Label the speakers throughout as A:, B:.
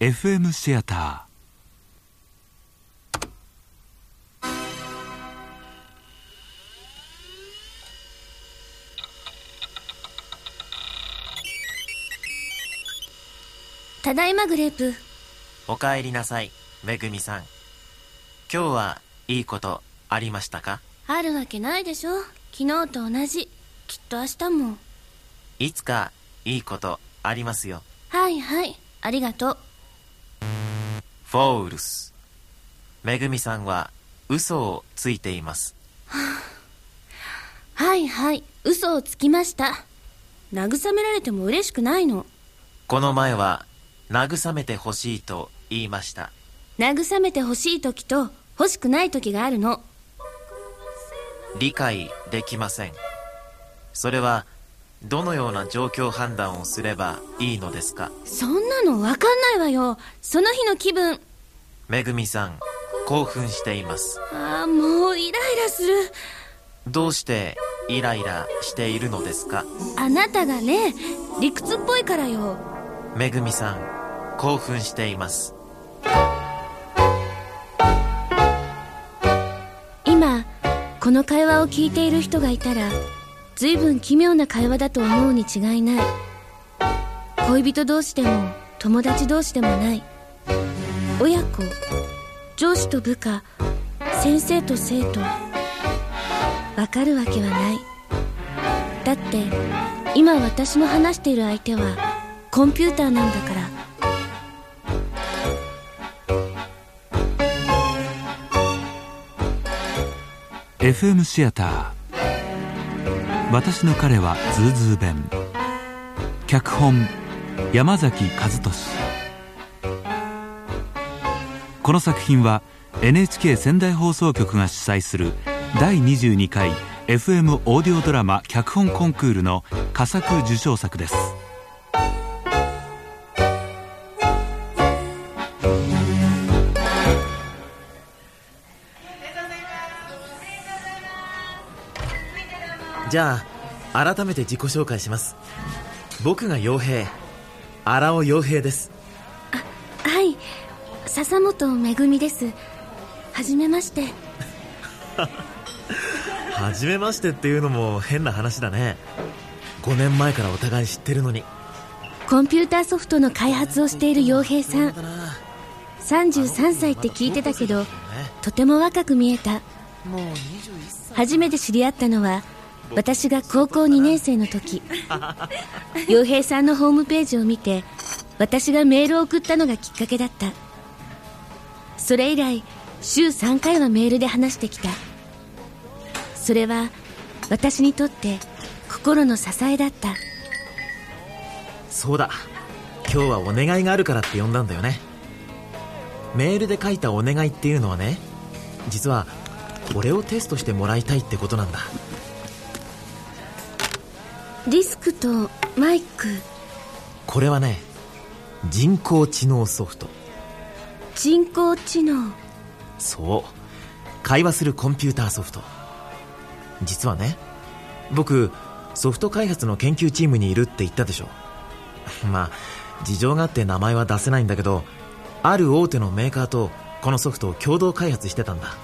A: FM シアタ
B: ー。ただいまグレープ。
C: おかえりなさいめぐみさん。今日はいいことありましたか？
B: あるわけないでしょ。昨日と同じ。きっと明日も。
C: いつかいいことありますよ。
B: はいはい。ありがとう
C: フォールス。めぐみさんは嘘をついています。
B: はいはい嘘をつきました。慰められても嬉しくないの。
C: この前は慰めてほしいと言いました。
B: 慰めてほしい時と欲しくない時があるの。
C: 理解できません。それはどのような状況判断をすればいいのですか？
B: そんなの分かんないわよ。その日の気分。
C: めぐみさん興奮しています。
B: ああもうイライラする。
C: どうしてイライラしているのですか？
B: あなたがね理屈っぽいからよ。
C: めぐみさん興奮しています。
B: 今この会話を聞いている人がいたら随分奇妙な会話だと思うに違いない。恋人同士でも友達同士でもない。親子上司と部下先生と生徒。わかるわけはない。だって今私の話している相手はコンピューターなんだから。
A: FM シアター。私の彼はズーズー弁。脚本山崎和俊。この作品は NHK 仙台放送局が主催する第22回 FM オーディオドラマ脚本コンクールの佳作受賞作です。
C: じゃあ改めて自己紹介します。僕が傭兵。荒尾傭兵です。
B: はい。笹本めぐみです。はじめまして。
C: 初めましてっていうのも変な話だね。5年前からお互い知ってるのに。
B: コンピューターソフトの開発をしている洋平さん。
C: だな
B: 33歳って聞いてたけどとても若く見えた。
C: もう21歳
B: 初めて知り合ったのは私が高校2年生の時洋平さんのホームページを見て私がメールを送ったのがきっかけだった。それ以来週3回はメールで話してきた。それは私にとって心の支えだった。
C: そうだ。今日はお願いがあるからって呼んだんだよね。メールで書いたお願いっていうのはね実は俺をテストしてもらいたいってことなんだ。
B: ディスクとマイク。
C: これはね人工知能ソフト。
B: 人工知能。
C: そう。会話するコンピューターソフト。実はね僕ソフト開発の研究チームにいるって言ったでしょ。まあ事情があって名前は出せないんだけどある大手のメーカーとこのソフトを共同開発してたんだ。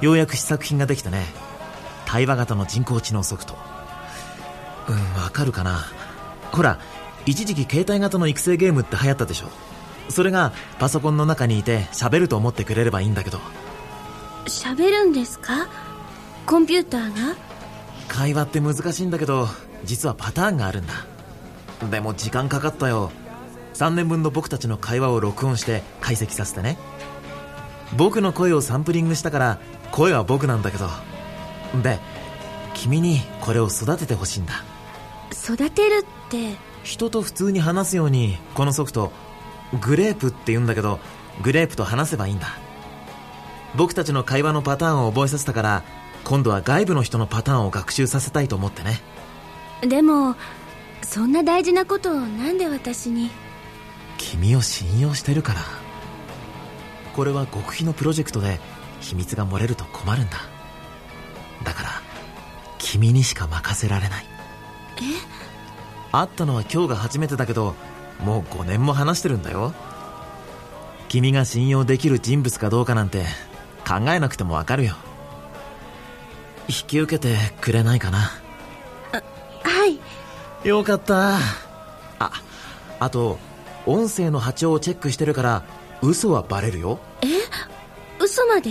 C: ようやく試作品ができたね。対話型の人工知能ソフトうんわかるかな。ほら一時期携帯型の育成ゲームって流行ったでしょ。それがパソコンの中にいて喋ると思ってくれればいいんだけど。
B: 喋るんですか？コンピューターが？
C: 会話って難しいんだけど実はパターンがあるんだ。でも時間かかったよ。3年分の僕たちの会話を録音して解析させてね。僕の声をサンプリングしたから声は僕なんだけど。で君にこれを育ててほしいんだ
B: 育てるって。
C: 人と普通に話すようにこのソフトグレープって言うんだけどグレープと話せばいいんだ。僕たちの会話のパターンを覚えさせたから今度は外部の人のパターンを学習させたいと思ってね。
B: でもそんな大事なことをなんで私に？
C: 君を信用してるから。これは極秘のプロジェクトで秘密が漏れると困るんだ。だから君にしか任せられない。
B: え
C: 会ったのは今日が初めてだけど
D: もう5年も話してるんだよ。君が信用できる人物かどうかなんて考えなくてもわかるよ。引き受けてくれないかな？
B: はい。
D: よかった。ああと音声の波長をチェックしてるから嘘はバレるよ。
B: え？嘘まで？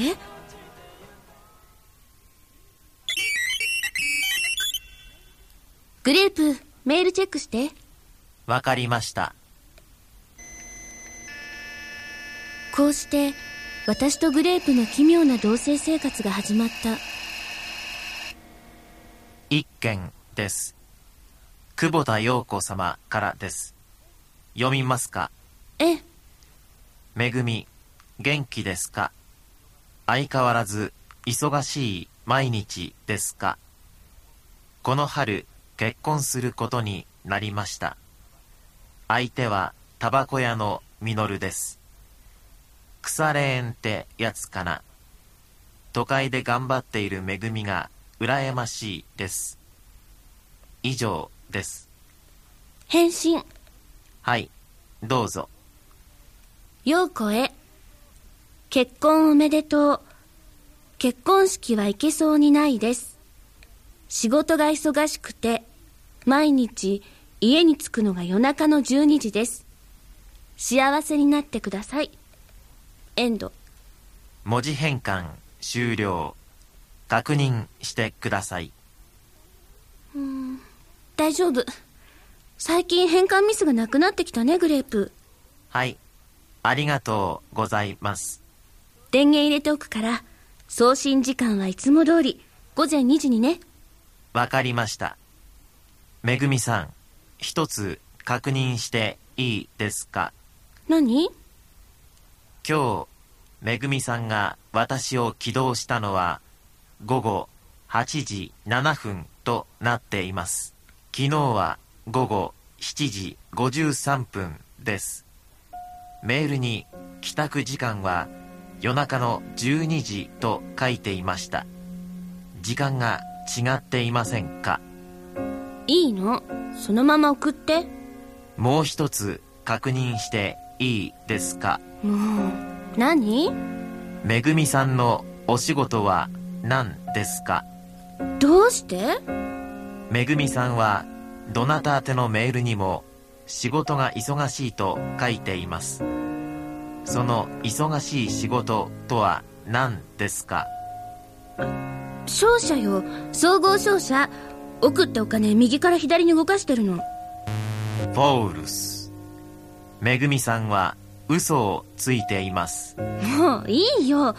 B: グレープメールチェックして。
D: わかりました。
B: こうして私とグレープの奇妙な同棲生活が始まった。
C: 一件です。久保田陽子様からです。読みますか？
B: え？
C: めぐみ元気ですか？相変わらず忙しい毎日ですか？この春結婚することになりました。相手はタバコ屋のミノルです。腐れ縁ってやつかな。都会で頑張っているめぐみが羨ましいです。以上です。
B: 返信。
C: はい。どうぞ。
B: 陽子へ。結婚おめでとう。結婚式は行けそうにないです仕事が忙しくて毎日家に着くのが夜中の12時です。幸せになってください。エンド。
C: 文字変換終了。確認してください。
B: 大丈夫。最近変換ミスがなくなってきたねグレープ。
C: はい。ありがとうございます。
B: 電源入れておくから送信時間はいつも通り午前2時にね
C: わかりました。めぐみさん一つ確認していいですか？
B: 何？
C: 今日めぐみさんが私を起動したのは午後8時7分となっています。昨日は午後7時53分です。メールに帰宅時間は夜中の12時と書いていました。時間が違っていませんか？
B: いいの？そのまま送って。
C: もう一つ確認していいですか？
B: もう何？
C: めぐみさんのお仕事は何ですか？
B: どうして？
C: めぐみさんはどなた宛てのメールにも仕事が忙しいと書いています。その忙しい仕事とは何ですか？
B: 商社よ。総合商社。送ったお金右から左に動かしてるの。
C: フォールス。めぐみさんは嘘をついています。
B: もういいよ。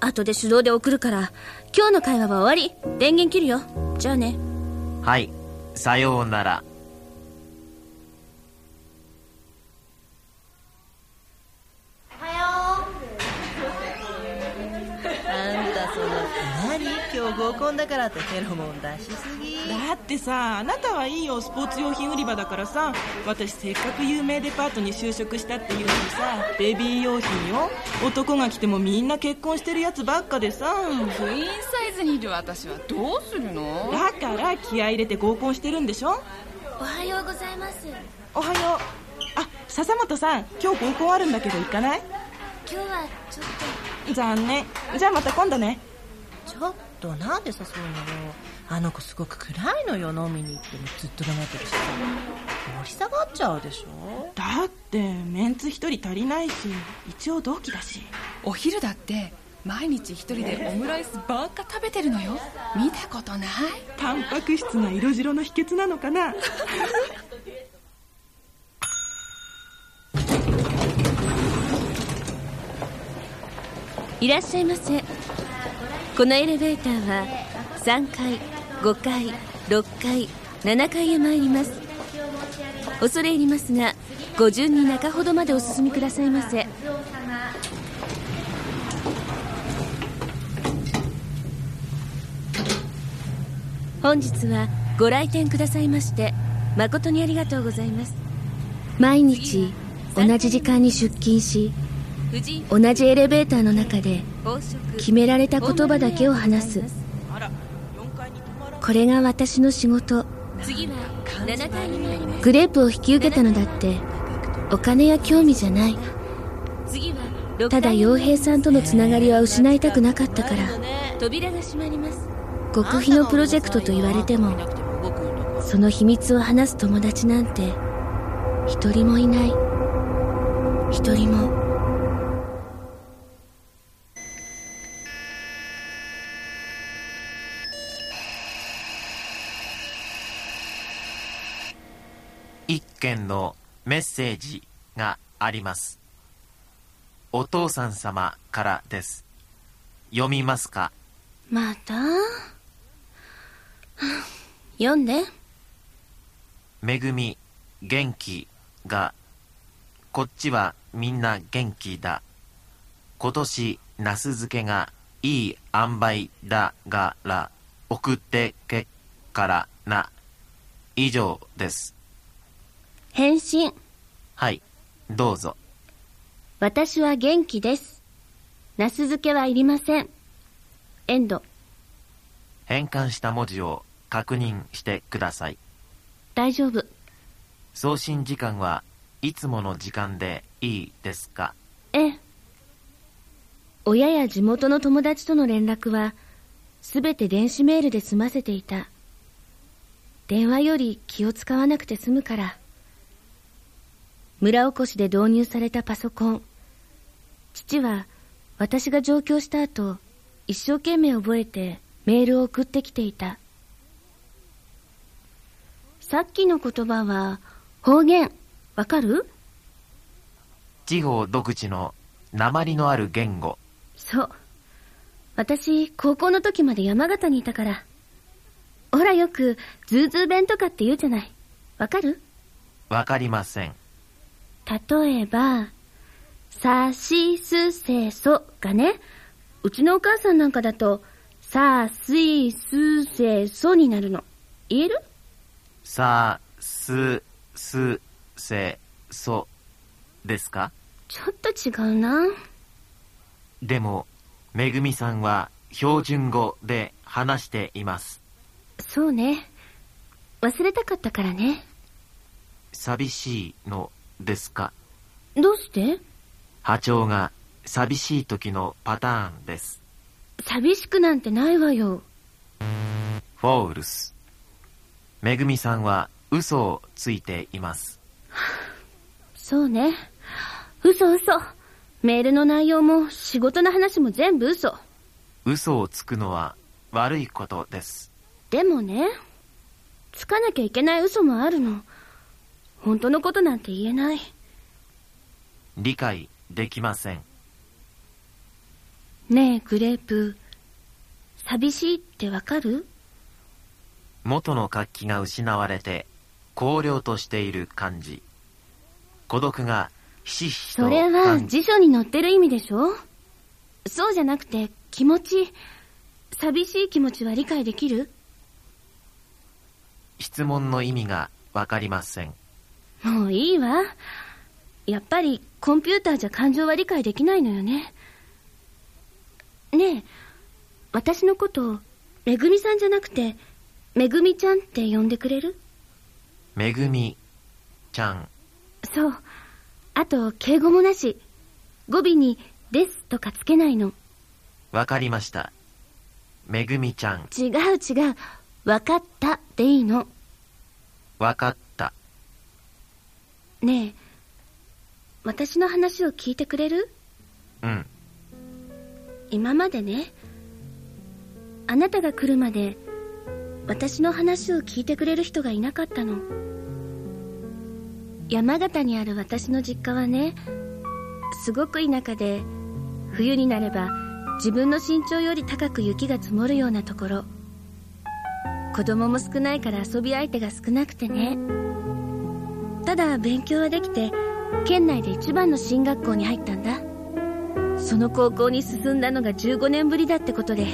B: 後で手動で送るから。今日の会話は終わり。電源切るよ。じゃあね。
C: はい。さようなら
E: 合コンだからってフェロモン出しすぎ。
F: だってさあなたはいいよスポーツ用品売り場だからさ私せっかく有名デパートに就職したっていうのにさベビー用品よ男が来てもみんな結婚してるやつばっかでさ。
G: クイーンサイズにいる私はどうするの？
F: だから気合い入れて合コンしてるんでしょ？
B: おはようございます。
F: おはよう。あ笹本さん今日合コンあるんだけど行かない？
B: 今日はちょっ
F: 残念。じゃあまた今度ね。
E: ちょっとなんで誘うの？よあの子すごく暗いのよ飲みに行ってもずっと黙ってるしさ。盛り下がっちゃうでしょ？
F: だってメンツ一人足りないし一応同期だし。
G: お昼だって毎日一人でオムライスばっか食べてるのよ。見たことない？
F: タンパク質が色白の秘訣なのかな？
B: といらっしゃいませこのエレベーターは3階5階6階7階へ参ります。恐れ入りますがご順に中ほどまでお進みくださいませ。本日はご来店くださいまして誠にありがとうございます。毎日同じ時間に出勤し同じエレベーターの中で決められた言葉だけを話す。これが私の仕事。グレープを引き受けたのだってお金や興味じゃない。ただ洋平さんとのつながりは失いたくなかったから極秘のプロジェクトと言われてもその秘密を話す友達なんて一人もいない。一人も。
C: 件のメッセージがあります。お父さん様からです。読みますか？
B: また？読んで。
C: めぐみ元気がこっちはみんな元気だ。今年ナス漬けがいい塩梅だから送ってけからな。以上です
B: 返信。
C: はい。どうぞ。
B: 私は元気です。ナス漬けはいりません。エンド。
C: 変換した文字を確認してください。
B: 大丈夫。
C: 送信時間はいつもの時間でいいですか？
B: ええ。親や地元の友達との連絡はすべて電子メールで済ませていた。電話より気を使わなくて済むから村おこしで導入されたパソコン。父は私が上京した後一生懸命覚えてメールを送ってきていた。さっきの言葉は方言。わかる？
C: 地方独自の訛りのある言語。
B: そう。私高校の時まで山形にいたから。ほらよくズーズー弁とかって言うじゃない。わかる？
C: わかりません
B: 例えばさしすせそがねうちのお母さんなんかだとさすいすせそになるの。言える？
C: さすすせそですか？
B: ちょっと違うな。
C: でもめぐみさんは標準語で話しています。
B: そうね。忘れたかったからね。
C: 寂しいのですか？
B: どうして？
C: 波長が寂しい時のパターンです。
B: 寂しくなんてないわよ。
C: フォールス。めぐみさんは嘘をついています。
B: そうね。嘘嘘。メールの内容も仕事の話も全部嘘。
C: 嘘をつくのは悪いことです。
B: でもねつかなきゃいけない嘘もあるの本当のことなんて言えない。
C: 理解できません。
B: ねえグレープ。寂しいってわかる？
C: 元の活気が失われて荒涼としている感じ。孤独がひしひしと
B: それは辞書に載ってる意味でしょ？そうじゃなくて気持ち。寂しい気持ちは理解できる？
C: 質問の意味がわかりません
B: もういいわ。やっぱりコンピューターじゃ感情は理解できないのよね。ねえ私のことめぐみさんじゃなくてめぐみちゃんって呼んでくれる？
C: めぐみちゃん。
B: そう。あと敬語もなし。語尾に「です」とかつけないの。
C: わかりました。めぐみちゃん。
B: 違う違う。分かったでいいの。
C: わかった
B: ねえ。私の話を聞いてくれる？
C: うん。
B: 今までね。あなたが来るまで私の話を聞いてくれる人がいなかったの。山形にある私の実家はねすごく田舎で冬になれば自分の身長より高く雪が積もるようなところ。子供も少ないから遊び相手が少なくてねただ勉強はできて県内で一番の進学校に入ったんだ。その高校に進んだのが15年ぶりだってことで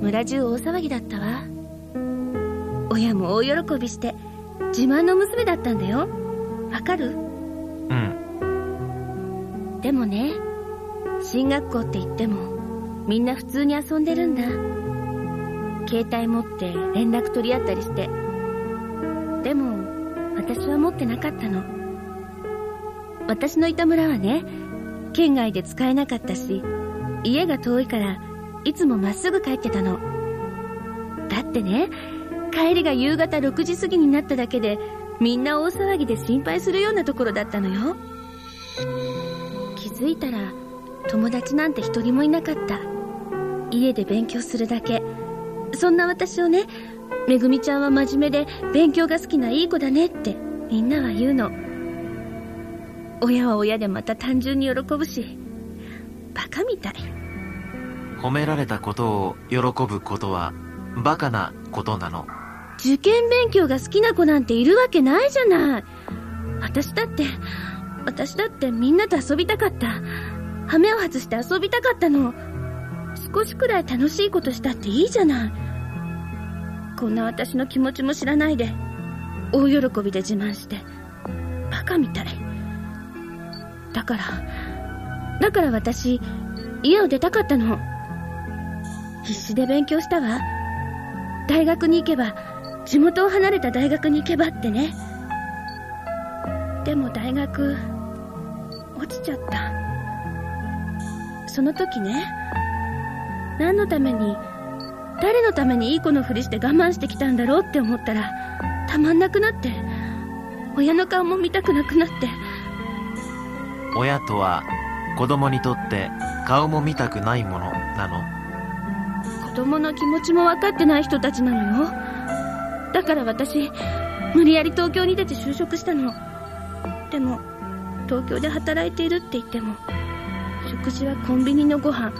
B: 村中大騒ぎだったわ。親も大喜びして自慢の娘だったんだよ。わかる？
C: うん。
B: でもね進学校って言ってもみんな普通に遊んでるんだ。携帯持って連絡取り合ったりして。でも私は持ってなかったの。私のいた村はね県外で使えなかったし家が遠いからいつもまっすぐ帰ってたの。だってね帰りが夕方6時過ぎになっただけでみんな大騒ぎで心配するようなところだったのよ。気づいたら友達なんて一人もいなかった。家で勉強するだけ。そんな私をねめぐみちゃんは真面目で勉強が好きないい子だねってみんなは言うの。親は親でまた単純に喜ぶしバカみたい。
C: 褒められたことを喜ぶことはバカなことなの。
B: 受験勉強が好きな子なんているわけないじゃない。私だって私だってみんなと遊びたかった。羽目を外して遊びたかったの。少しくらい楽しいことしたっていいじゃないこんな私の気持ちも知らないで大喜びで自慢してバカみたい。だからだから私家を出たかったの。必死で勉強したわ。大学に行けば地元を離れた大学に行けばってね。でも大学落ちちゃった。その時ね何のために誰のためにいい子のふりして我慢してきたんだろうって思ったらたまんなくなって親の顔も見たくなくなって。
C: 親とは子供にとって顔も見たくないものなの。
B: 子供の気持ちも分かってない人たちなのよ。だから私無理やり東京に出て就職したの。でも東京で働いているって言っても食事はコンビニのご飯。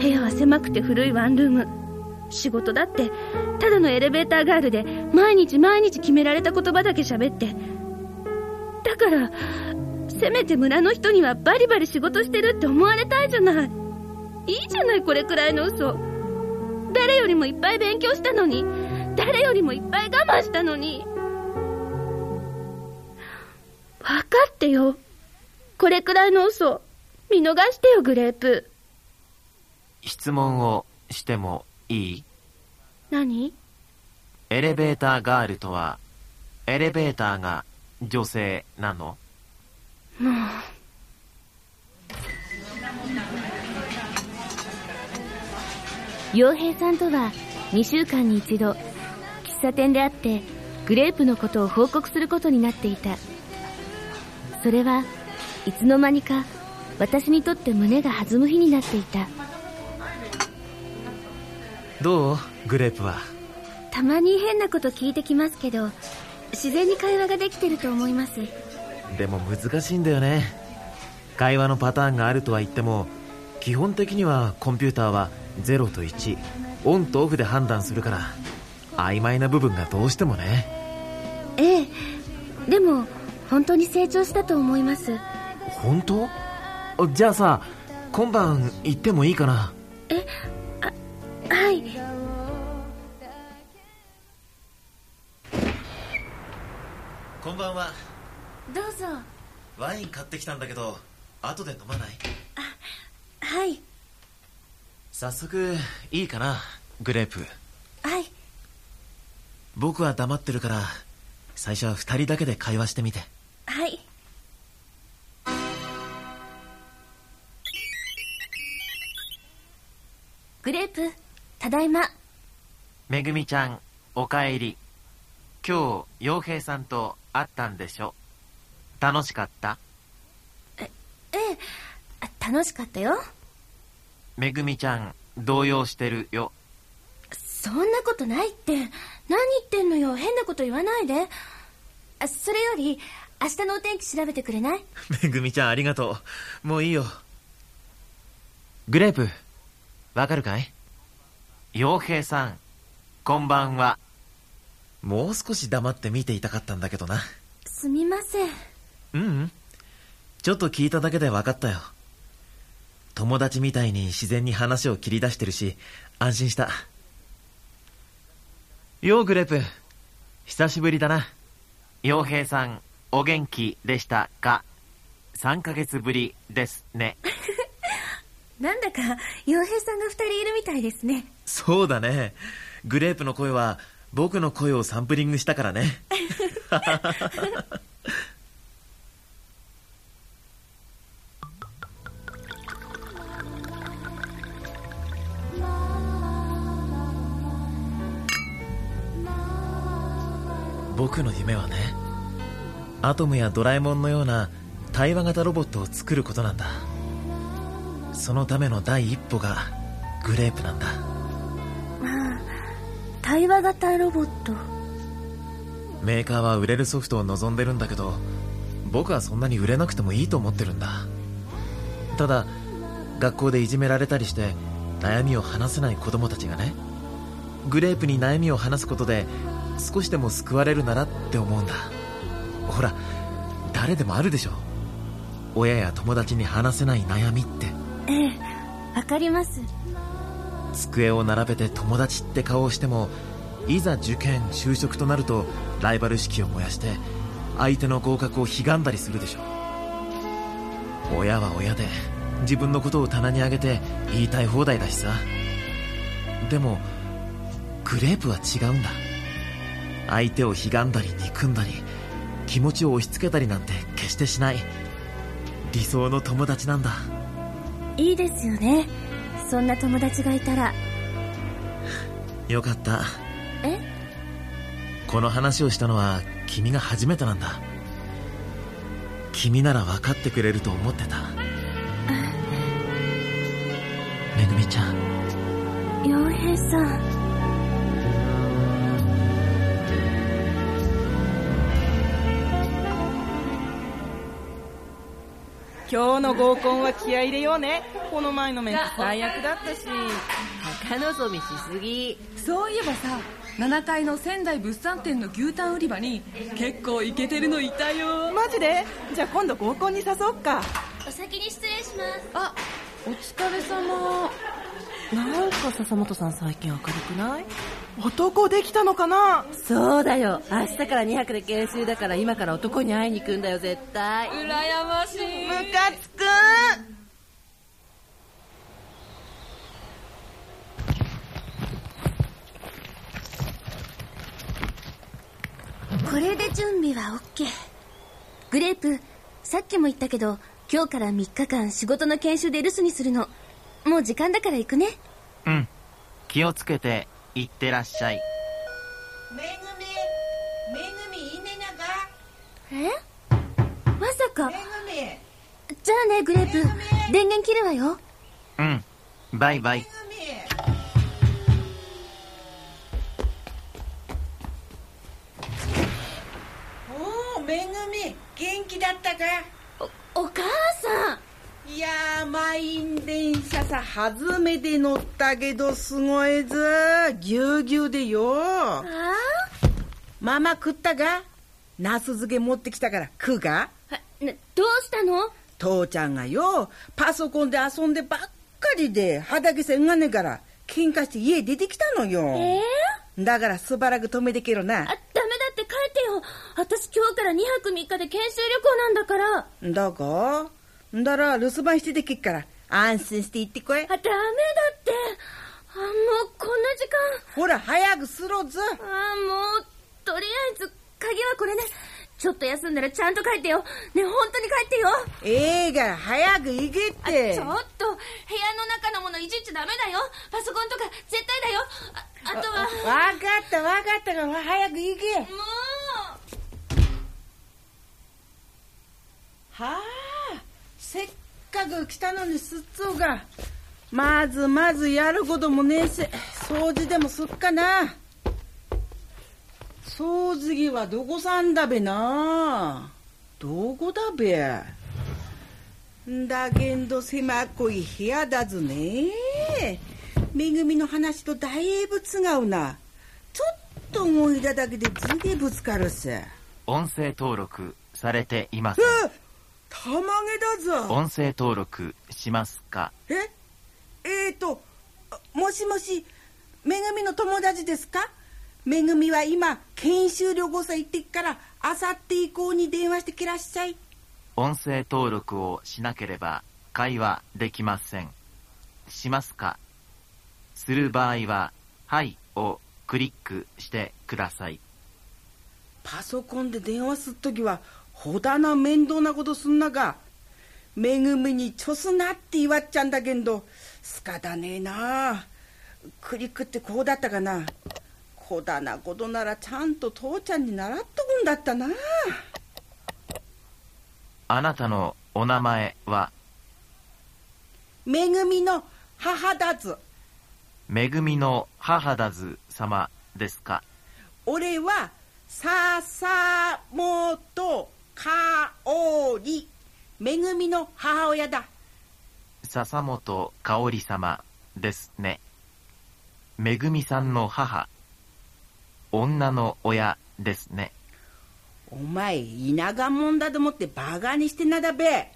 B: 部屋は狭くて古いワンルーム仕事だってただのエレベーターガールで毎日毎日決められた言葉だけ喋って。だからせめて村の人にはバリバリ仕事してるって思われたいじゃない。いいじゃないこれくらいの嘘。誰よりもいっぱい勉強したのに。誰よりもいっぱい我慢したのに。分かってよ。これくらいの嘘。見逃してよグレープ。
C: 質問をしてもいい？
B: 何？
C: エレベーターガールとはエレベーターが女性なの？
B: もう洋平さんとは2週間に一度喫茶店で会ってグレープのことを報告することになっていた。それはいつの間にか私にとって胸が弾む日になっていた
D: どう？グレープは。
B: たまに変なこと聞いてきますけど自然に会話ができてると思います。
D: でも難しいんだよね。会話のパターンがあるとは言っても基本的にはコンピューターは0と1オンとオフで判断するから曖昧な部分がどうしてもね。
B: ええでも本当に成長したと思います。
D: 本当？じゃあさ今晩行ってもいいかな？ワイン買ってきたんだけど後で飲まない？
B: はい。
D: 早速いいかなグレープ。
B: はい。
D: 僕は黙ってるから最初は2人だけで会話してみて。
B: はい。グレープただいま。
C: めぐみちゃんおかえり。今日洋平さんと会ったんでしょ？楽しかった？
B: ええあ楽しかったよ。
C: めぐみちゃん動揺してるよ。
B: そんなことないって。何言ってんのよ。変なこと言わないで。あそれより明日のお天気調べてくれない？
D: めぐみちゃんありがとう。もういいよ。
C: グレープわかるかい？洋平さんこんばんは。
D: もう少し黙って見ていたかったんだけどな。
B: すみません
D: ううん。ちょっと聞いただけで分かったよ。友達みたいに自然に話を切り出してるし安心した。ようグレープ。久しぶりだな。
C: 洋平さんお元気でしたか？3ヶ月ぶりですね。
B: なんだか洋平さんが二人いるみたいですね。
D: そうだね。グレープの声は僕の声をサンプリングしたからね
C: 僕の夢はねアトムやドラえもんのような対話型ロボットを作ることなんだ。そのための第一歩がグレープなんだ。
B: まあ対話型ロボット。
C: メーカーは売れるソフトを望んでるんだけど僕はそんなに売れなくてもいいと思ってるんだ。ただ学校でいじめられたりして悩みを話せない子供たちがねグレープに悩みを話すことで少しでも救われるならって思うんだ。ほら誰でもあるでしょ。親や友達に話せない悩みって。
B: ええわかります。
C: 机を並べて友達って顔をしてもいざ受験就職となるとライバル意識を燃やして相手の合格を悲願だりするでしょ。親は親で自分のことを棚に上げて言いたい放題だしさ。でもグレープは違うんだ相手を悲願だり憎んだり気持ちを押し付けたりなんて決してしない。理想の友達なんだ。
B: いいですよね。そんな友達がいたら。
C: よかった。
B: え？
C: この話をしたのは君が初めてなんだ。君なら分かってくれると思ってた。めぐみちゃん。
B: 洋平さん
F: 今日の合コンは気合い入れようね。この前のメンツ最悪だったし。
E: 高望みしすぎ。
G: そういえばさ7階の仙台物産展の牛タン売り場に結構イケてるのいたよ。
F: マジで？じゃあ今度合コンに誘おっか。
B: お先に失礼します。
G: あお疲れ様
E: なんか笹本さん最近明るくない？
F: 男できたのかな？
E: そうだよ。明日から2泊で研修だから今から男に会いに行くんだよ絶対。
G: 羨ましい。
F: ムカつく。
B: これで準備は OK グレープさっきも言ったけど今日から3日間仕事の研修で留守にするのもう時間だから行くね。
H: うん。気をつけていってらっしゃい。
I: めぐみめぐみいねなが。
B: え？まさか。
I: めぐみ
B: じゃあねグレープ。電源切るわよ。
H: うん。バイバイ
I: めぐみおおめぐみ元気だったか
B: お母さん
J: いやー満員電車さ初めて乗ったけどすごいぞぎゅうぎゅうでよ
B: あ
J: ママ食ったかナス漬け持ってきたから食うか
B: どうしたの？
J: 父ちゃんがよパソコンで遊んでばっかりで畑せんがねえから喧嘩して家出てきたのよ、
B: えー、
J: だからしばらく止めてけろな。
B: あダメだって帰ってよ。私今日から2泊3日で研修旅行なんだから。
J: だかだら留守番しててけっから。安心して行ってこい。
B: あダメだって。あもうこんな時間。
J: ほら早くすろず
B: あもうとりあえず鍵はこれね。ちょっと休んだらちゃんと帰ってよ。ね本当に帰ってよ。
J: ええが早く行けっ
B: あ
J: て
B: ちょっと。部屋の中のものいじっちゃダメだよ。パソコンとか絶対だよ。ああとは。
J: わかったわかったから早く行け。
B: もう。
J: はあせっかく来たのにすっつうがまずまずやることもねえし掃除でもすっかな。掃除機はどこさんだべな。どこだべ。んだけんど狭っこい部屋だずね。めぐみの話とだいぶ違うな。ちょっと思い出だけで図でぶつかるし。
H: 音声登録されていません。
J: えたまげだぞ。
H: 音声登録しますか？
J: え？えーとあもしもしめぐみの友達ですか？めぐみは今研修旅行さ行ってっからあさって以降に電話してきらっしゃい。
H: 音声登録をしなければ会話できません。しますか？する場合は「はい」をクリックしてください。
J: パソコンで電話すっときはほだな面倒なことすんなか。めぐみにちょすなって言わっちゃんだけんどすかだねえな。クリックってこうだったかな。こだなことならちゃんと父ちゃんに習っとくんだったな。
C: あなたのお名前は？
J: めぐみの母だず。
C: めぐみの母だず様ですか？
J: 俺は笹本香織めぐみの母親だ。
C: 笹本香織様ですね。めぐみさんの母。女の親ですね。
J: お前田舎もんだと思ってバカにしてなだべ。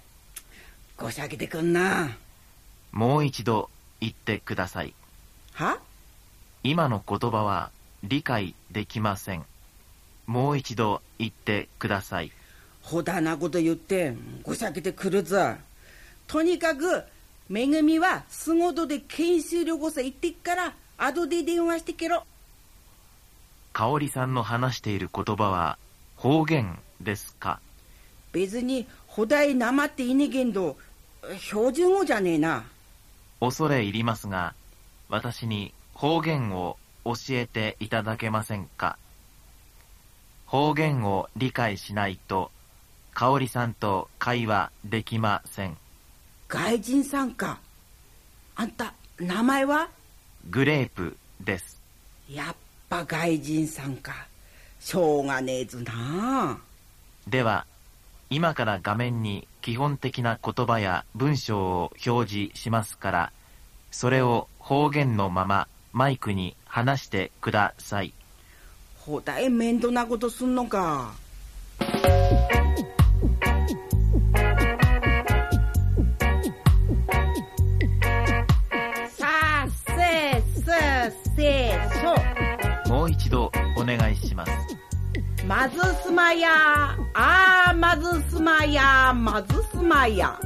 J: ごしゃけてくんな。
C: もう一度言ってください。
J: は？
C: 今の言葉は理解できません。もう一度言ってください
J: ほだなこと言ってごしゃけてくるぞ。とにかくめぐみは仕事で研修旅行さ行ってっから後で電話してけろ。
C: 香織さんの話している言葉は方言ですか？
J: 別にほだいなまっていねえけんど標準語じゃねえな。
C: 恐れ入りますが私に方言を教えていただけませんか？方言を理解しないと香織さんと会話できません。
J: 外人さんか。あんた名前は？
C: グレープです。
J: やっぱ外人さんか。しょうがねえずな。
C: では今から画面に基本的な言葉や文章を表示しますからそれを方言のままマイクに話してください。
J: ほだえ面倒なことすんのか
C: 願いします。
J: まずすまや。あーまずすまや。まずすまや。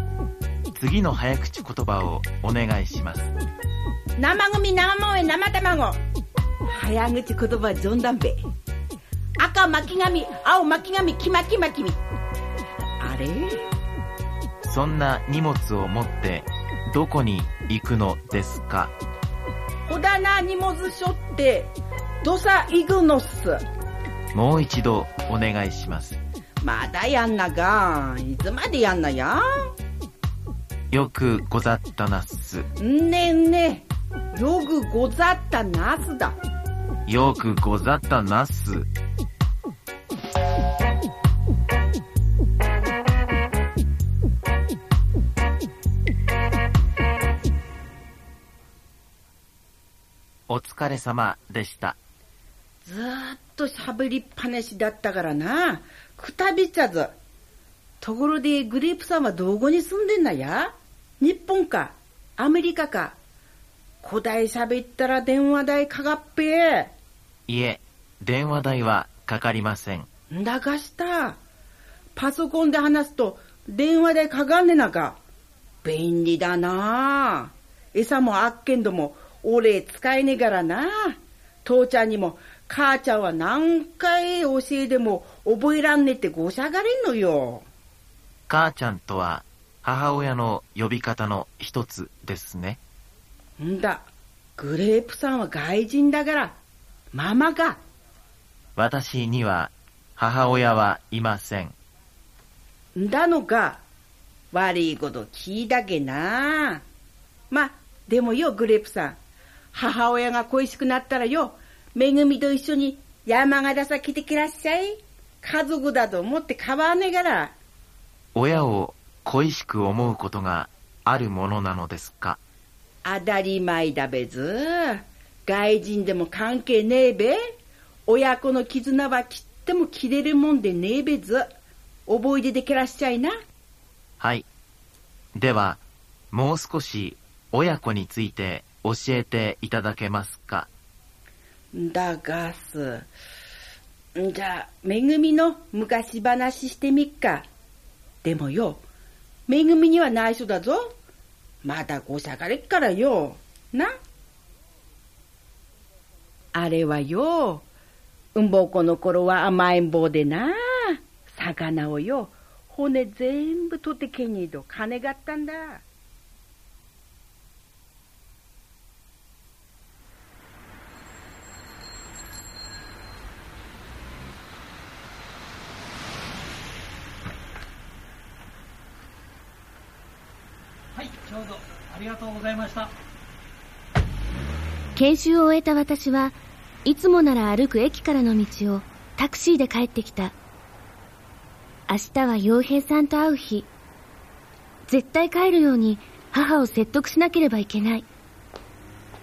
C: 次の早口言葉をお願いします。
J: 生組生もえ生卵。早口言葉ジョンダンベ赤巻き紙青巻き紙きまきまきみあれ？
C: そんな荷物を持ってどこに行くのですか？
J: ほだな荷物しょってどさいぐのっす
C: もう一度お願いします。
J: まだやんながいつまでやんなや？
C: よくござったなっす
J: んねんねよくござったなすだ。
C: よくござったなっすお疲れ様でした
J: ずーっと喋りっぱなしだったからな。くたびっちゃずところでグレープさんはどこに住んでんなや？日本か？アメリカか？古代喋ったら電話代かかっぺ。
C: いえ電話代はかかりません。
J: んだかした。パソコンで話すと電話代かかんねなか。便利だな。餌もあっけんども俺使えねえからな。父ちゃんにも母ちゃんは何回教えても覚えらんねえってごしゃがれんのよ。
C: 母ちゃんとは母親の呼び方の一つですね。
J: んだ。グレープさんは外人だからママが。
C: 私には母親はいません。
J: んだのか。悪いこと聞いたけな。までもよグレープさん。母親が恋しくなったらよめぐみと一緒に山形さ来てきらっしゃい。家族だと思って変わんねえから。
C: 親を恋しく思うことがあるものなのですか？
J: 当たり前だべず。外人でも関係ねえべ。親子の絆は切っても切れるもんでねえべず。覚えてでけらっしゃいな。
C: はい。ではもう少し親子について教えていただけますか？
J: だがす。じゃあめぐみの昔話してみっか。でもよめぐみには内緒だぞ。まだごしゃがれっからよ。な？あれはようんぼうこの頃は甘えん坊でな。魚をよ骨全部取ってけにと金があったんだ。
K: はいちょうどありがとうございました。
B: 研修を終えた私はいつもなら歩く駅からの道をタクシーで帰ってきた。明日は洋平さんと会う日。絶対帰るように母を説得しなければいけない。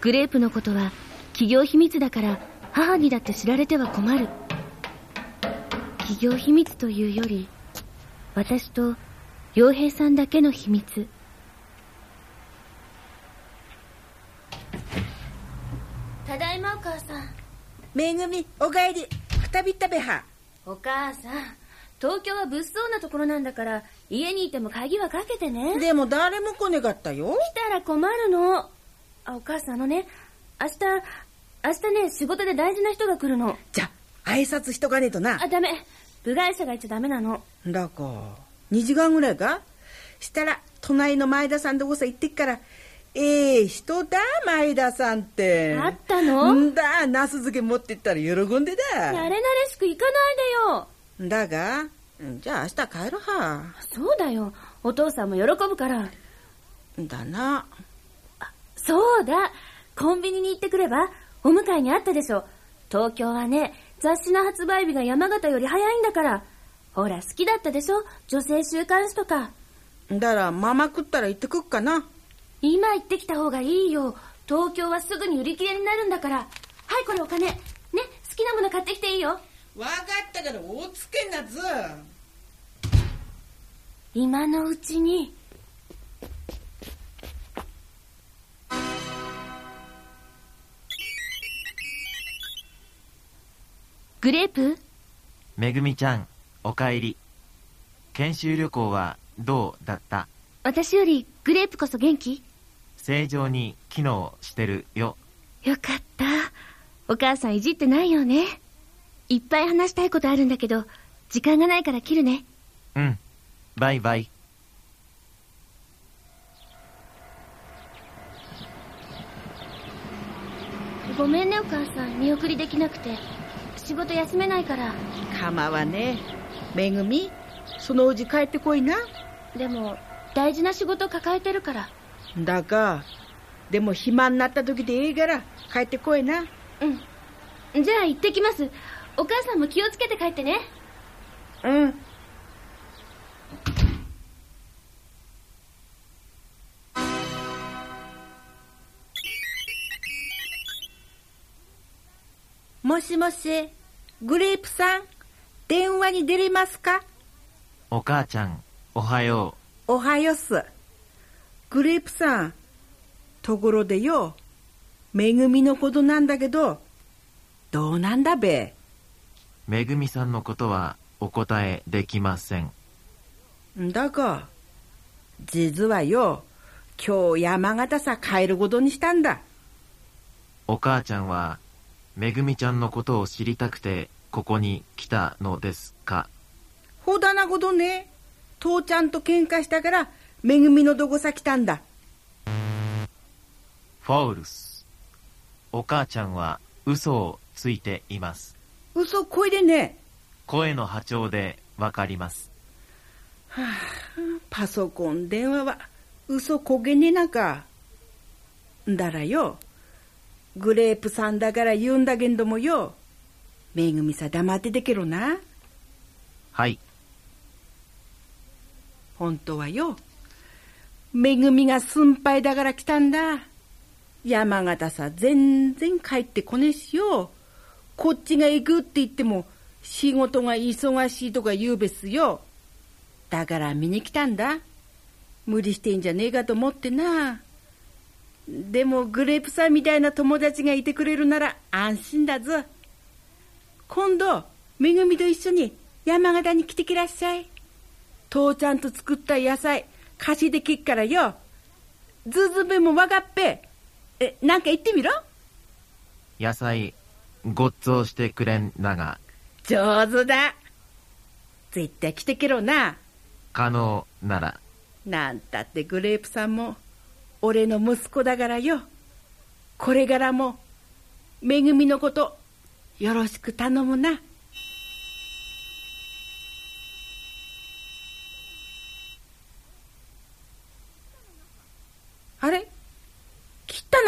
B: グレープのことは企業秘密だから母にだって知られては困る。企業秘密というより私と洋平さんだけの秘密。ただいまお母さん。
J: めぐみおかえり。くたびったべは。
B: お母さん東京は物騒なところなんだから家にいても鍵はかけてね。
J: でも誰も来ねかったよ。
B: 来たら困るの。あお母さんあのね明日明日ね仕事で大事な人が来るの。
J: じゃ挨拶しとかねえとな。
B: あダメ。部外者がいちゃダメなの。
J: だか2時間ぐらいか？したら隣の前田さんとこさ行ってっからええ人だ前田さんって。
B: あったの？
J: んだナス漬け持ってったら喜んでだ。
B: 慣れ慣れしく行かないでよ。
J: だがじゃあ明日帰るは。
B: そうだよ。お父さんも喜ぶから。
J: だな。
B: そうだ。コンビニに行ってくればお迎えにあったでしょ。東京はね雑誌の発売日が山形より早いんだから。ほら好きだったでしょ。女性週刊誌とか。
J: だらママ食ったら行ってくっかな
B: 今行ってきた方がいいよ。東京はすぐに売り切れになるんだから。はいこれお金。ね好きなもの買ってきていいよ。
J: 分かったからおつけなず
B: 今のうちに。グレープ？
C: めぐみちゃんおかえり。研修旅行はどうだった？
B: 私よりグレープこそ元気？
C: 正常に機能してるよ。
B: よかった。お母さんいじってないよね。いっぱい話したいことあるんだけど時間がないから切るね。
C: うん。バイバイ。
B: ごめんねお母さん。見送りできなくて。仕事休めないから。
J: 構わね。えめぐみそのうち帰ってこいな。
B: でも大事な仕事抱えてるから
J: だがでも暇になった時でいいから帰ってこいな。
B: うん。じゃあ行ってきます。お母さんも気をつけて帰ってね。
J: うん。もしもしグレープさん電話に出れますか？
C: お母ちゃんおはよ
J: おはよっすグレープさんところでよめぐみのことなんだけどどうなんだべ？
C: うめぐみさんのことはお答えできません。
J: だが実はよ今日山形さ帰ることにしたんだ。
C: お母ちゃんはめぐみちゃんのことを知りたくてここに来たのですか？
J: ほだなことね。父ちゃんと喧嘩したからめぐみのどこさ来たんだ？
C: フォールス。お母ちゃんは嘘をついています。
J: 嘘こいでね。
C: 声の波長でわかります。
J: はあパソコン電話は嘘こげねえなか。だらよ。グレープさんだから言うんだけんどもよ。めぐみさ黙っててけろな。
C: はい。
J: 本当はよめぐみが心配だから来たんだ。山形さ全然帰ってこねえしよ。こっちが行くって言っても仕事が忙しいとか言うべすよ。だから見に来たんだ。無理してんじゃねえかと思ってな。でもグレープさんみたいな友達がいてくれるなら安心だぞ。今度めぐみと一緒に山形に来てきらっしゃい。父ちゃんと作った野菜貸しできっからよ。ずずべもわかっぺ。えなんか言ってみろ。
C: 野菜ごっつをしてくれんなが。
J: 上手だ。絶対来てけろな。
C: 可能なら。
J: なんたってグレープさんも俺の息子だからよ。これからもめぐみのことよろしく頼むな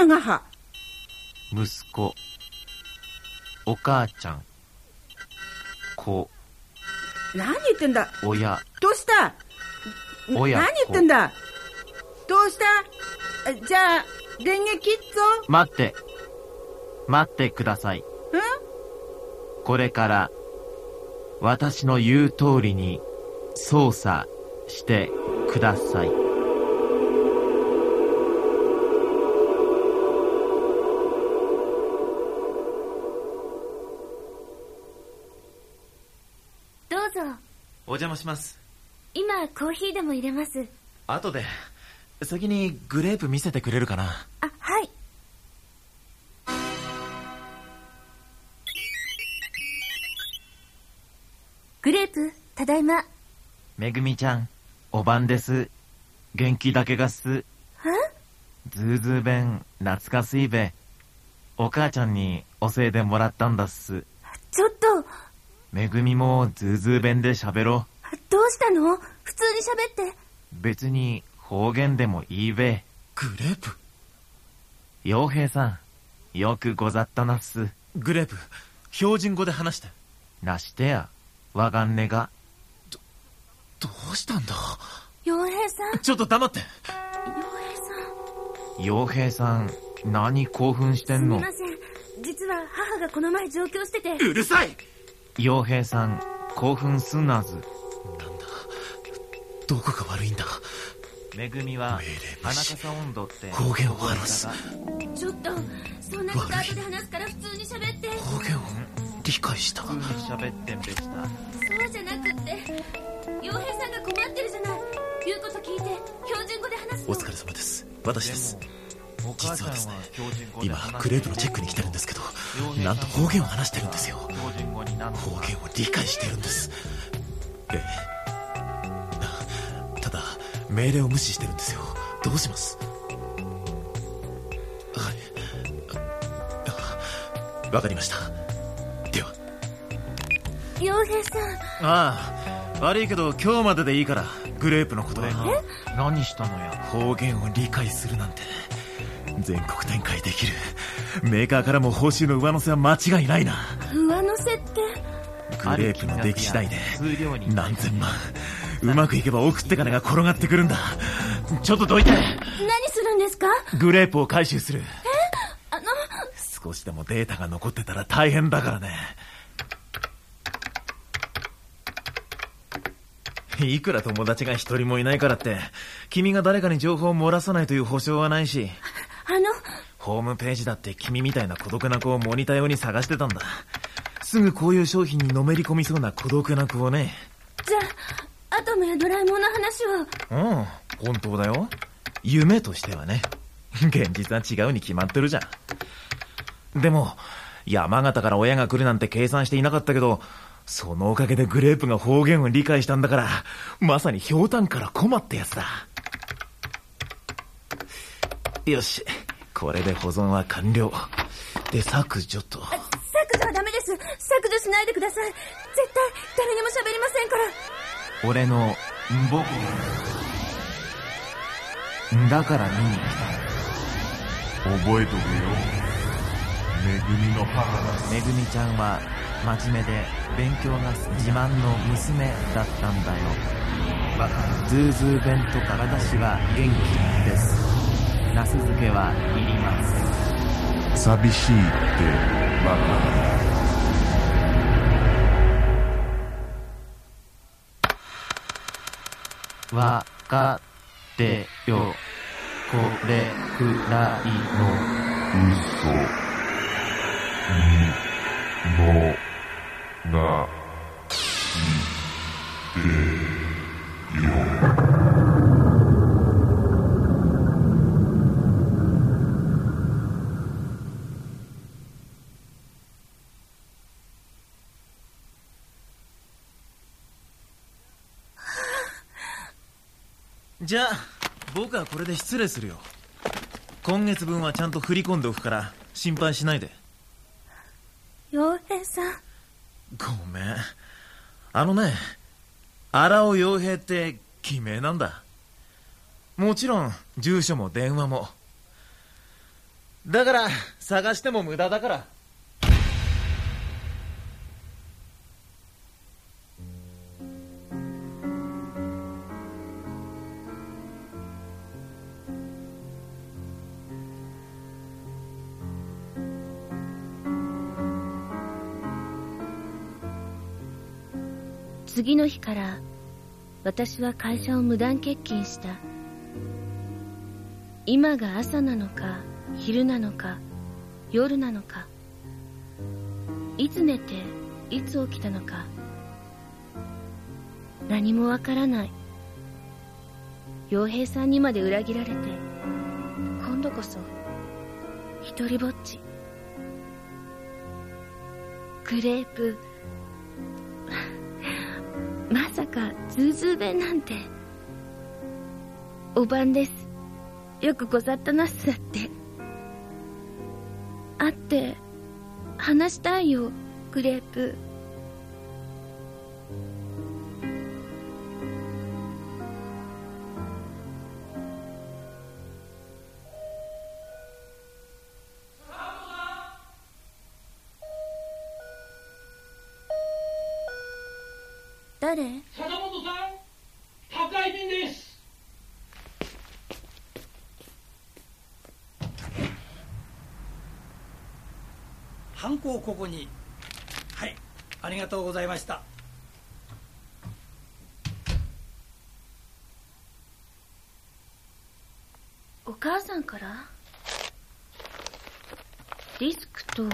J: 長は
D: 息子お母ちゃん子
J: 何言ってんだ？
D: 親。
J: どうした？
D: 親子。
J: 何言ってんだ？どうした？あじゃあ電源切っぞ。
D: 待って。待ってください。
J: ん？
D: これから私の言う通りに操作してください
C: お邪魔します。
B: 今コーヒーでも入れます。
C: 後で先にグレープ見せてくれるかな？
B: あはい。グレープただいま。
D: めぐみちゃんおばんです。元気だったがす。ズーズー弁懐かしいべ。お母ちゃんに教えてもらったんだっす。
B: ちょっと
D: めぐみもズーズー弁で喋ろう。
B: どうしたの？普通に喋って。
D: 別に方言でもいいべ。
C: グレープ。
D: 洋平さんよくござったなっす。
C: グレープ。標準語で話して。
D: なしてやわがんねが。
C: どうしたんだ？
B: 洋平さん。
C: ちょっと黙って。
B: 洋平さん。
D: 洋平さん何興奮してんの？
B: すみません。実は母がこの前上京してて。
C: うるさい
D: 洋平さん興奮すなず
C: どこが悪いんだ。
D: めぐみは
C: 命令
D: 花
C: 無視。
D: 笠温度って
C: 方言を話す。
B: ちょっとそんなこと後で話すから普通に喋って。
C: 方言を理解した。
D: 普通に喋ってんべした。
B: そうじゃなくって洋平さんが困ってるじゃない。言うこと聞いて標準語で話すの。
C: お疲れ様です。私です実はですね今グレープのチェックに来てるんですけどなんと方言を話してるんですよ。方言を理解してるんです。ええ。あただ命令を無視してるんですよ。どうします？はい。あわかりました。では。
B: 洋平さん。
C: ああ。悪いけど今日まででいいからグレープのことは
D: 何したのや
C: 方言を理解するなんて全国展開できる。メーカーからも報酬の上乗せは間違いないな。
B: 上乗せって？
C: グレープの出来次第で
D: 数量に
C: 何千万。うまくいけば億って金が転がってくるんだ。ちょっとどいて。
B: 何するんですか？
C: グレープを回収する。
B: あの？
C: 少しでもデータが残ってたら大変だからね。いくら友達が一人もいないからって君が誰かに情報を漏らさないという保証はないし
B: あの？
C: ホームページだって君みたいな孤独な子をモニター用に探してたんだ。すぐこういう商品にのめり込みそうな孤独な子をね。
B: じゃあアトムやドラえもんの話は
C: うん本当だよ。夢としてはね。現実は違うに決まってるじゃん。でも山形から親が来るなんて計算していなかったけどそのおかげでグレープが方言を理解したんだからまさにひょうたんからコマってやつだよし。これで保存は完了。で削除と。
B: 削除はダメです。削除しないでください。絶対誰にも喋りませんから。
D: 俺の僕だから見に来
L: 覚えとけよ。めぐみの母
D: めぐみちゃんは真面目で勉強が自慢の娘だったんだよ。ズーズー弁と体しは元気ですナス漬けはいります。
L: 寂しいってバ
D: わかってよ。これくらいの。
L: 嘘。みの。が。いてよ
C: じゃあ僕はこれで失礼するよ。今月分はちゃんと振り込んでおくから心配しないで。
B: 洋平さん。
C: ごめん。あのね荒尾洋平って記名なんだ。もちろん住所も電話も。
D: だから探しても無駄だから
B: 次の日から私は会社を無断欠勤した。今が朝なのか昼なのか夜なのか。いつ寝ていつ起きたのか。何もわからない。洋平さんにまで裏切られて今度こそ一りぼっち。グレープまさかズーズー弁なんて。おばんです。よくござったなっすって。会って話したいよグレープ。
K: ハンコをここに。はい。ありがとうございました。
B: お母さんから？ディスクと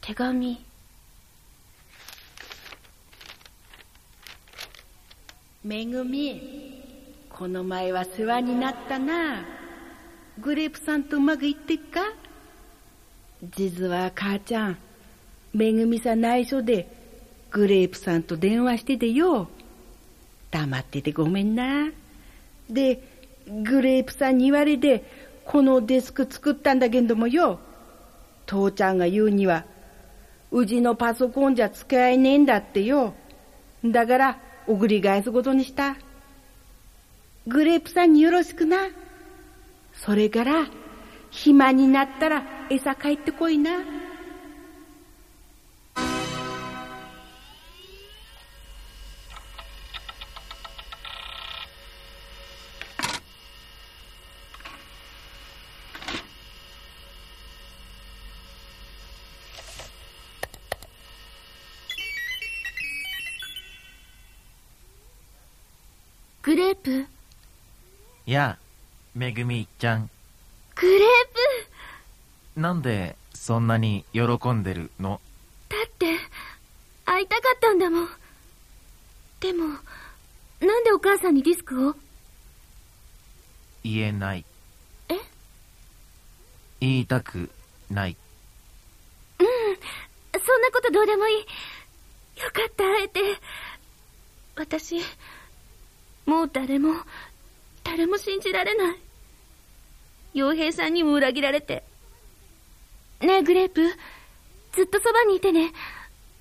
B: 手紙。
J: めぐみこの前は世話になったな。グレープさんとうまくいってっか？実は母ちゃんめぐみさん内緒でグレープさんと電話しててよ黙っててごめんなでグレープさんに言われてこのデスク作ったんだけどもよ父ちゃんが言うにはうちのパソコンじゃ使えねえんだってよだから送り返すことにした。グレープさんによろしくな。それから、暇になったら餌帰ってこいな。
B: グレープ
C: やあめぐみちゃんなんでそんなに喜んでるの？
B: だって会いたかったんだもん。でもなんでお母さんにディスクを？
C: 言えない。
B: え？
C: 言いたくない。
B: うん。そんなことどうでもいい。よかった会えて。私もう誰も誰も信じられない。傭兵さんにも裏切られてねえグレープ。ずっとそばにいてね。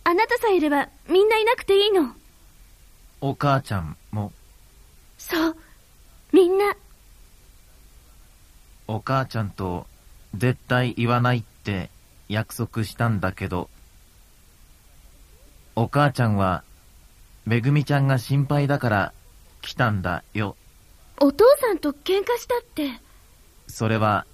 B: あなたさえいればみんないなくていいの。
C: お母ちゃんも。
B: そう。みんな。
C: お母ちゃんと絶対言わないって約束したんだけど。お母ちゃんはめぐみちゃんが心配だから来たんだよ。
B: お父さんと喧嘩したって。
C: それは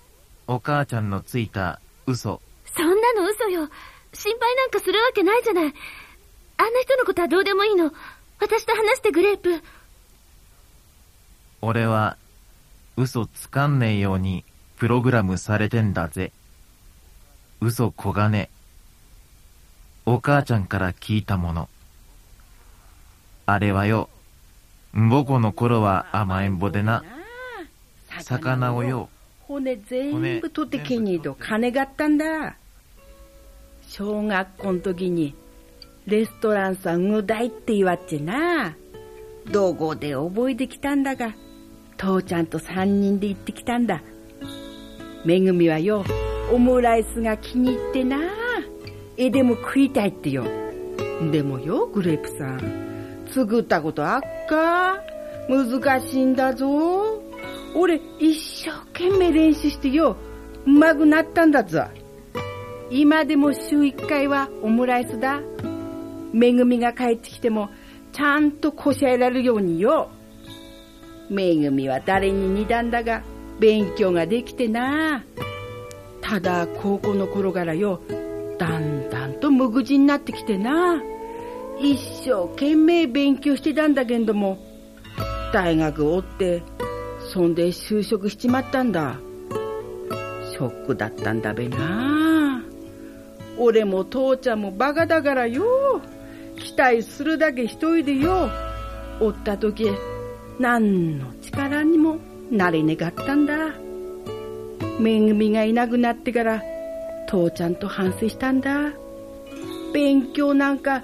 C: お母ちゃんのついた嘘。
B: そんなの嘘よ。心配なんかするわけないじゃない。あんな人のことはどうでもいいの。私と話してグレープ。
C: 俺は嘘つかんねえようにプログラムされてんだぜ。嘘こがね。お母ちゃんから聞いたもの。あれはよ。僕の頃は甘えん坊でな。魚をよ
J: 骨全部取ってけにと。金があったんだ。小学校の時にレストランさんうだいって言わっちな。どこで覚えてきたんだが父ちゃんと三人で行ってきたんだ。めぐみはよオムライスが気に入ってな。絵でも食いたいってよ。でもよグレープさん作ったことあっか？難しいんだぞ俺一生懸命練習してようまくなったんだぞ。今でも週1回はオムライスだ。めぐみが帰ってきてもちゃんとこしらえられるようによ。めぐみは誰に似たんだが勉強ができてな。ただ高校の頃からよだんだんと無口になってきてな。一生懸命勉強してたんだけんども大学を追ってそんで就職しちまったんだ。ショックだったんだべな。俺も父ちゃんもバカだからよ。期待するだけ一人でよ。おった時何の力にもなれねがったんだ。めぐみがいなくなってから父ちゃんと反省したんだ。勉強なんか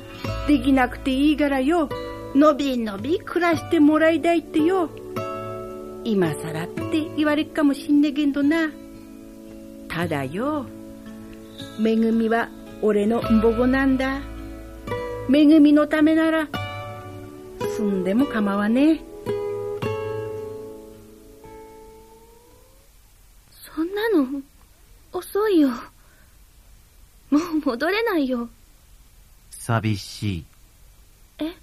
J: できなくていいからよ。のびのび暮らしてもらいたいってよ。今さらって言われっかもしんねえけどな。ただよめぐみは俺のんぼごなんだ。めぐみのためなら住んでも構わねえ。
B: そんなの遅いよ。もう戻れないよ。
C: 寂しい。
B: え？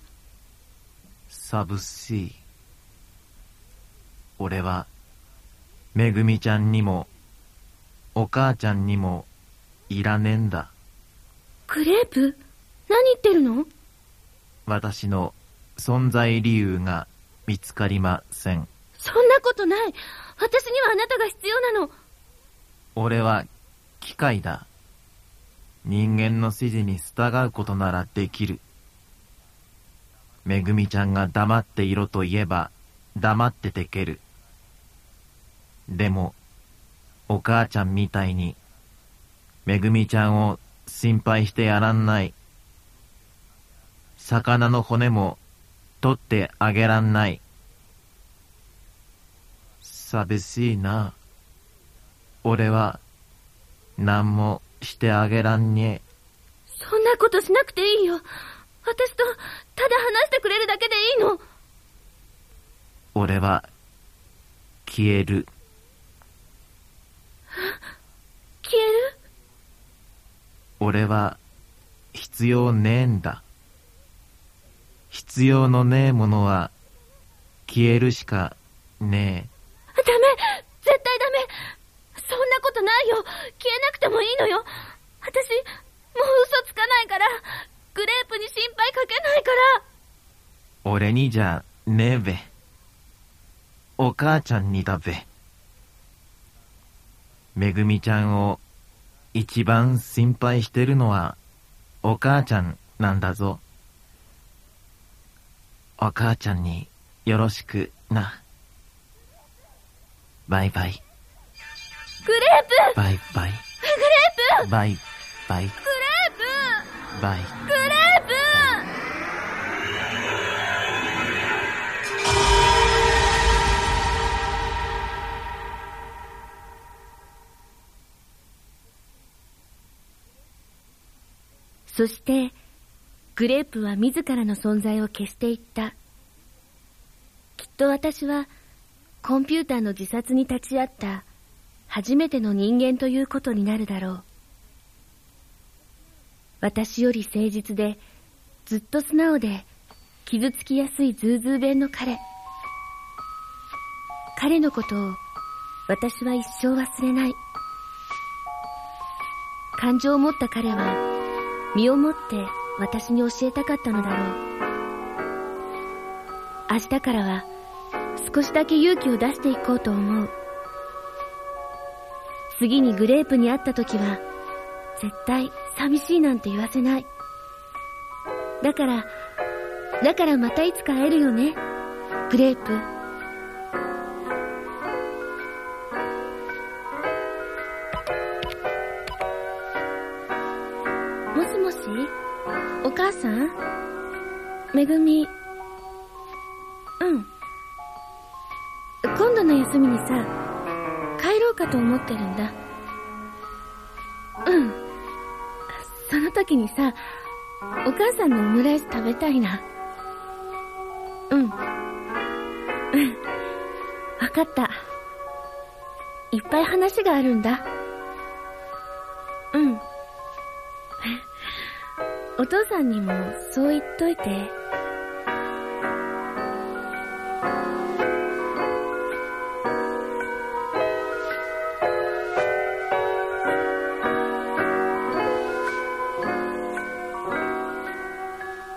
C: 寂しい俺はめぐみちゃんにもお母ちゃんにもいらねえんだ。
B: クレープ？何言ってるの？
C: 私の存在理由が見つかりません。
B: そんなことない。私にはあなたが必要なの。
C: 俺は機械だ。人間の指示に従うことならできる。めぐみちゃんが黙っていろと言えば黙っててけるでもお母ちゃんみたいにめぐみちゃんを心配してやらんない。魚の骨も取ってあげらんない。寂しいな。俺は何もしてあげらんねえ。
B: そんなことしなくていいよ。私とただ話してくれるだけでいいの。
C: 俺は消える
B: 消える？
C: 俺は必要ねえんだ。必要のねえものは消えるしかね
B: ダメ！絶対ダメ！そんなことないよ！消えなくてもいいのよ！私もう嘘つかないから！グレープに心配かけないから！
C: え俺にじゃねえべ。お母ちゃんにだべめぐみちゃんを一番心配してるのはお母ちゃんなんだぞ。お母ちゃんによろしくな。バイバイ。
B: グレープ。
C: バイバイ。
B: グレープ。
C: バイバイ。
B: グレープバイバイそしてグレープは自らの存在を消していった。きっと私はコンピューターの自殺に立ち会った初めての人間ということになるだろう。私より誠実でずっと素直で傷つきやすいズーズー弁の彼。彼のことを私は一生忘れない。感情を持った彼は身をもって私に教えたかったのだろう。明日からは少しだけ勇気を出していこうと思う。次にグレープに会った時は絶対寂しいなんて言わせない。だからだからまたいつか会えるよね。グレープ。めぐみ。うん。今度の休みにさ帰ろうかと思ってるんだ。うん。その時にさお母さんのオムライス食べたいな。うん。うん。分かった。いっぱい話があるんだ。うん。お父さんにもそう言っといて。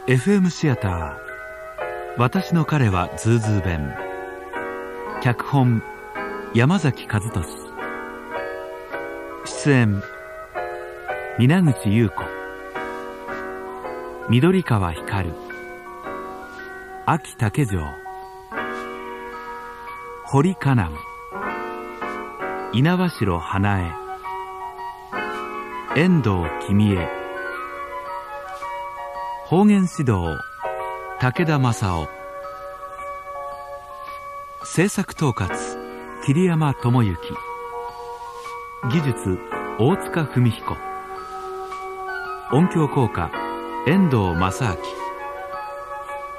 A: FM シアター。私の彼はズーズー弁。脚本山崎和俊。出演皆口優子。緑川光。秋竹城。堀香南。猪苗代花江。遠藤君江。方言指導武田正夫制作統括桐山智之。技術大塚文彦。音響効果遠藤正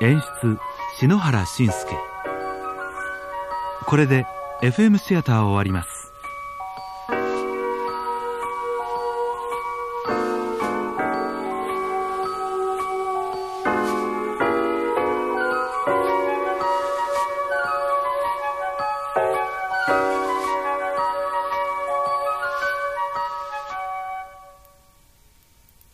A: 明。演出篠原信介。これで FM シアターを終わります。